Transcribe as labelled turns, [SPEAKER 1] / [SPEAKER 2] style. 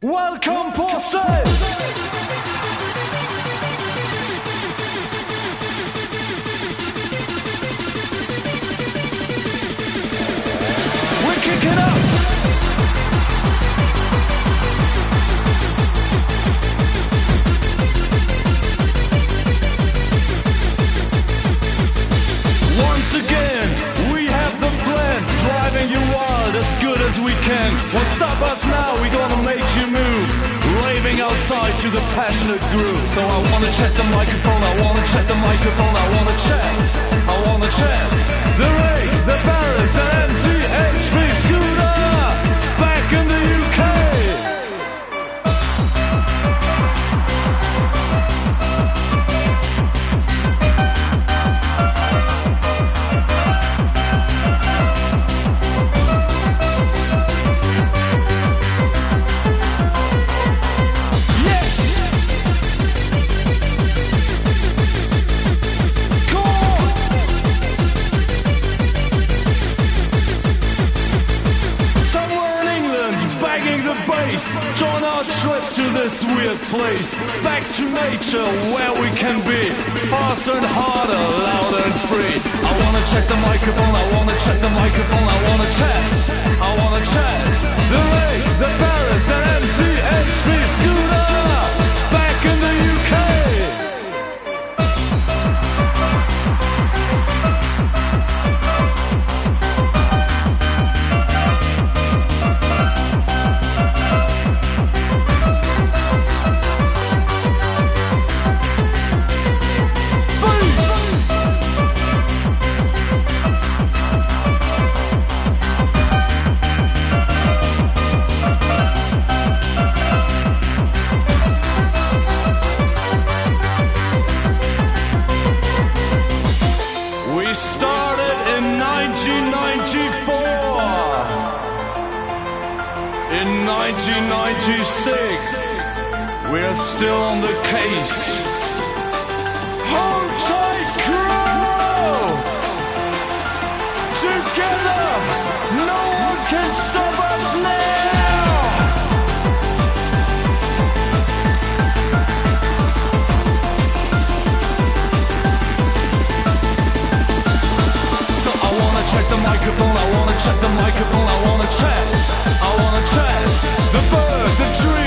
[SPEAKER 1] Welcome Posse! As good as we can. Won't stop us now, we gonna make you move. Raving outside to the passionate groove. So I wanna check the microphone, I wanna check the microphone, I wanna check, I wanna check. Join our trip to this weird place. Back to nature, where we can be. Faster and harder, louder and free. I wanna check the microphone, I wanna check the microphone, I wanna check. I wanna check. The Ray, In 1996, we're still on the case. check the microphone, I wanna check the microphone, I wanna check, I wanna check the bird, the tree.